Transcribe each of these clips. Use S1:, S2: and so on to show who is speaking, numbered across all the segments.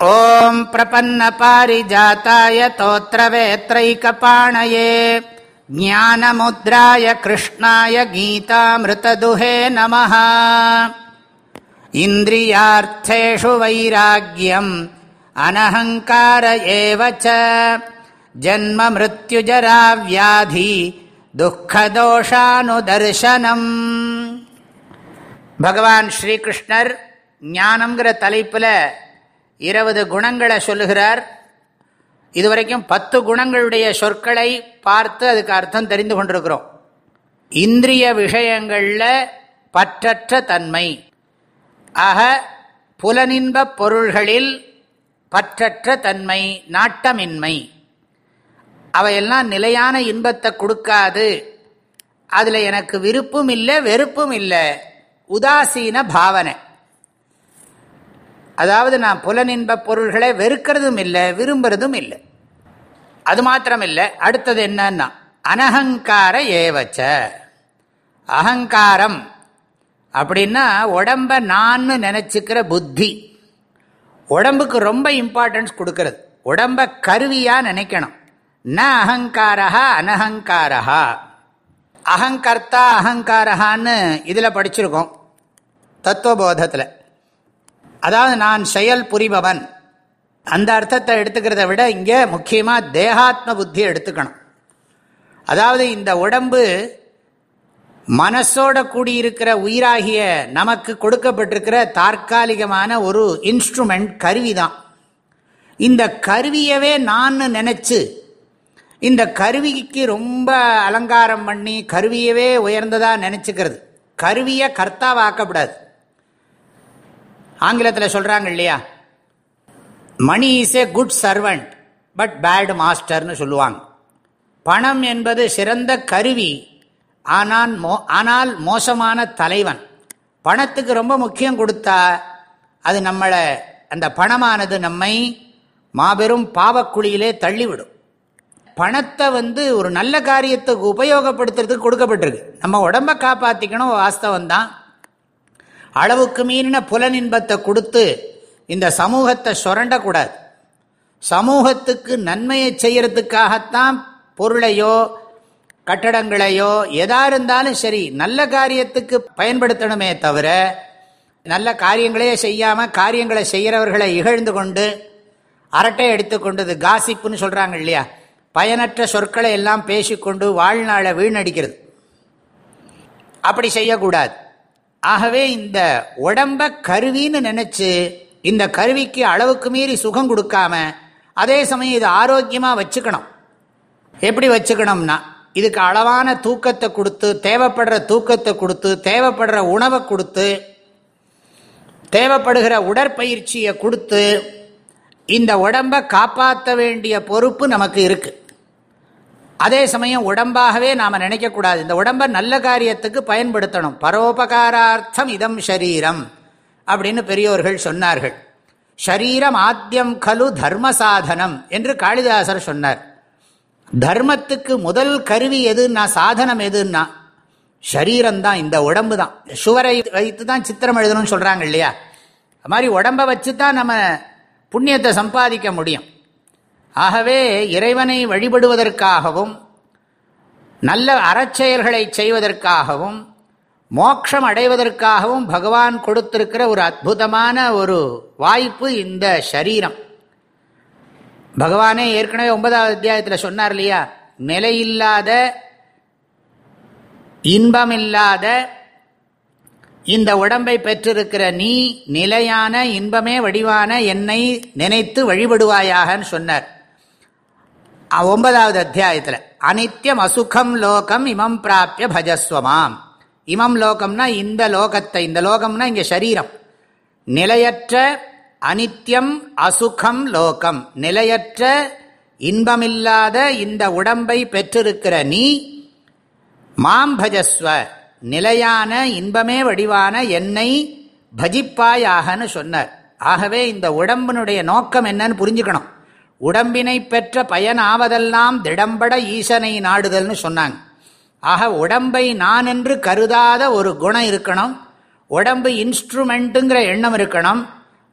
S1: ॐ प्रपन्नपारिजाताय तोत्रवेत्रैकपाणये ज्ञानमुद्राय कृष्णाय गीतामृतदुहे नमः इन्द्रियार्थेषु वैराग्यम् अनहङ्कार एव च जन्ममृत्युजराव्याधि துக்கதோஷானுதர்சனம் பகவான் ஸ்ரீகிருஷ்ணர் ஞானம்ங்கிற தலைப்பில் இருபது குணங்களை சொல்லுகிறார். இதுவரைக்கும் பத்து குணங்களுடைய சொற்களை பார்த்து அதுக்கு அர்த்தம் தெரிந்து கொண்டிருக்கிறோம். இந்திரிய விஷயங்களில் பற்றற்ற தன்மை. ஆக புலனின்ப பொருள்களில் பற்றற்ற தன்மை நாட்டமின்மை. அவையெல்லாம் நிலையான இன்பத்தை கொடுக்காது. அதில் எனக்கு விருப்பும் இல்லை வெறுப்பும் இல்லை. உதாசீன பாவனை. அதாவது நான் புலனின்ப பொருள்களை வெறுக்கிறதும் இல்லை விரும்புறதும் இல்லை. அது மாத்திரம் இல்லை அடுத்தது என்னன்னா அனகங்கார ஏவச்ச. அகங்காரம் அப்படின்னா உடம்ப நான் நினச்சிக்கிற புத்தி. உடம்புக்கு ரொம்ப இம்பார்ட்டன்ஸ் கொடுக்கறது. உடம்ப கருவியா நினைக்கணும். ந அகங்காரா அனஹங்காரா அகங்கர்த்தா அகங்காரஹான்னு இதில் படிச்சிருக்கோம். தத்துவபோதத்தில். அதாவது நான் செயல் புரிபவன். அந்த அர்த்தத்தை எடுத்துக்கிறத விட இங்கே முக்கியமாக தேகாத்ம புத்தி எடுத்துக்கணும். அதாவது இந்த உடம்பு மனசோட கூடியிருக்கிற உயிராகிய நமக்கு கொடுக்கப்பட்டிருக்கிற தற்காலிகமான ஒரு இன்ஸ்ட்ருமெண்ட் கருவி தான் இந்த கருவியவே நான் நினச்சி இந்த கருவிக்கு ரொம்ப அலங்காரம் பண்ணி கருவியவே உயர்ந்ததாக நினச்சிக்கிறது. கருவியை கர்த்தாவாக்கப்படாது. ஆங்கிலத்தில் சொல்கிறாங்க இல்லையா? Money is a good servant but bad மாஸ்டர்னு சொல்லுவாங்க. பணம் என்பது சிறந்த கருவி ஆனால் மோ ஆனால் மோசமான தலைவன். பணத்துக்கு ரொம்ப முக்கியம் கொடுத்தா அது நம்மளை அந்த பணமானது நம்மை மாபெரும் பாவக்குழியிலே தள்ளிவிடும். பணத்தை வந்து ஒரு நல்ல காரியத்துக்கு உபயோகப்படுத்துறதுக்கு கொடுக்கப்பட்டிருக்கு. நம்ம உடம்ப காப்பாற்றிக்கணும் வாஸ்தவம் தான் அளவுக்கு மீறின புலனின்பத்தை கொடுத்து இந்த சமூகத்தை சுரண்டக்கூடாது. சமூகத்துக்கு நன்மையை செய்கிறதுக்காகத்தான் பொருளையோ கட்டடங்களையோ எதா இருந்தாலும் சரி நல்ல காரியத்துக்கு பயன்படுத்தணுமே தவிர நல்ல காரியங்களே செய்யாமல் காரியங்களை செய்கிறவர்களை இகழ்ந்து கொண்டு அரட்டை எடுத்துக்கொண்டது காசிப்புன்னு சொல்கிறாங்க இல்லையா? பயனற்ற சொற்களை எல்லாம் பேசிக்கொண்டு வாழ்நாளை வீணடிக்கிறது. அப்படி செய்யக்கூடாது. ஆகவே இந்த உடம்ப கருவின்னு நினச்சி இந்த கருவிக்கு அளவுக்கு மீறி சுகம் கொடுக்காம அதே சமயம் இது ஆரோக்கியமாக வச்சுக்கணும். எப்படி வச்சுக்கணும்னா இதுக்கு அளவான தூக்கத்தை கொடுத்து தேவைப்படுற தூக்கத்தை கொடுத்து தேவைப்படுற உணவை கொடுத்து தேவைப்படுகிற உடற்பயிற்சியை கொடுத்து இந்த உடம்பை காப்பாற்ற வேண்டிய பொறுப்பு நமக்கு இருக்குது அதே சமயம் உடம்பாகவே நாம் நினைக்கக்கூடாது. இந்த உடம்பை நல்ல காரியத்துக்கு பயன்படுத்தணும். பரோபகாரார்த்தம் இதம் ஷரீரம் அப்படின்னு பெரியோர்கள் சொன்னார்கள். ஷரீரம் ஆத்தியம் கலு தர்ம சாதனம் என்று காளிதாசர் சொன்னார். தர்மத்துக்கு முதல் கருவி எதுன்னா சாதனம் எதுன்னா ஷரீரம்தான் இந்த உடம்பு தான் சுவரை வைத்து தான் சித்திரம் எழுதணும்னு சொல்கிறாங்க இல்லையா? அது மாதிரி உடம்பை வச்சு தான் நம்ம புண்ணியத்தை சம்பாதிக்க முடியும். ஆகவே இறைவனை வழிபடுவதற்காகவும் நல்ல அறச்செயல்களை செய்வதற்காகவும் மோட்சம் அடைவதற்காகவும் பகவான் கொடுத்திருக்கிற ஒரு அற்புதமான ஒரு வாய்ப்பு இந்த சரீரம். பகவானே ஏற்கனவே ஒன்பதாவது அத்தியாயத்தில் சொன்னார் இல்லையா? நிலையில்லாத இன்பமில்லாத இந்த உடம்பை பெற்றிருக்கிற நீ நிலையான இன்பமே வடிவான என்னை நினைத்து வழிபடுவாயாகன்னு சொன்னார். ஒன்பதாவது அத்தியாயத்தில் அனித்யம் அசுகம் லோகம் இமம் பிராப்பிய பஜஸ்வமாம் இமம் லோகம்னா இந்த லோகத்தை இந்த லோகம்னா இங்கே சரீரம் நிலையற்ற அனித்யம் அசுகம் லோகம். நிலையற்ற இன்பமில்லாத இந்த உடம்பை பெற்றிருக்கிற நீ மாம் பஜஸ்வ. நிலையான இன்பமே வடிவான என்னை பஜிப்பாயாகன்னு சொன்னார். ஆகவே இந்த உடம்பினுடைய நோக்கம் என்னன்னு புரிஞ்சுக்கணும். உடம்பினை பெற்ற பயனாவதெல்லாம் திடம்பட ஈசனை நாடுதல்னு சொன்னாங்க. ஆக உடம்பை நான் என்று கருதாத ஒரு குணம் இருக்கணும். உடம்பு இன்ஸ்ட்ருமெண்ட்டுங்கிற எண்ணம் இருக்கணும்.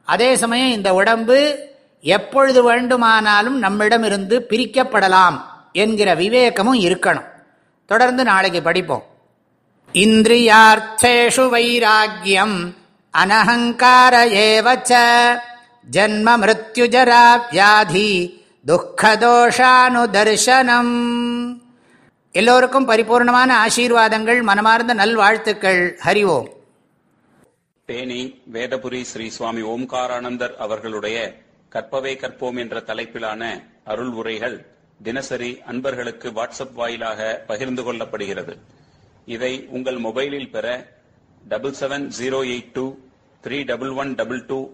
S1: அதே சமயம் இந்த உடம்பு எப்பொழுது வேண்டுமானாலும் நம்மிடமிருந்து பிரிக்கப்படலாம் என்கிற விவேகமும் இருக்கணும். தொடர்ந்து நாளைக்கு படிப்போம். இந்திரியார்த்தேஷு வைராக்கியம் அனஹங்கார ஏவச்ச. ஜன்ம மிருத்யுஜரா வியாதி துக்கதோஷானுதர்சனம். எல்லோருக்கும் பரிபூர்ணமான ஆசீர்வாதங்கள் மனமார்ந்த நல்வாழ்த்துக்கள். ஹரி ஓம்.
S2: தேனி வேதபுரி ஸ்ரீ சுவாமி ஓம்காரானந்தர் அவர்களுடைய கற்பவே கற்போம் என்ற தலைப்பிலான அருள் உரைகள் தினசரி அன்பர்களுக்கு வாட்ஸ்அப் வாயிலாக பகிர்ந்து கொள்ளப்படுகிறது. இதை உங்கள் மொபைலில் பெற double seven zero eight two three double one double two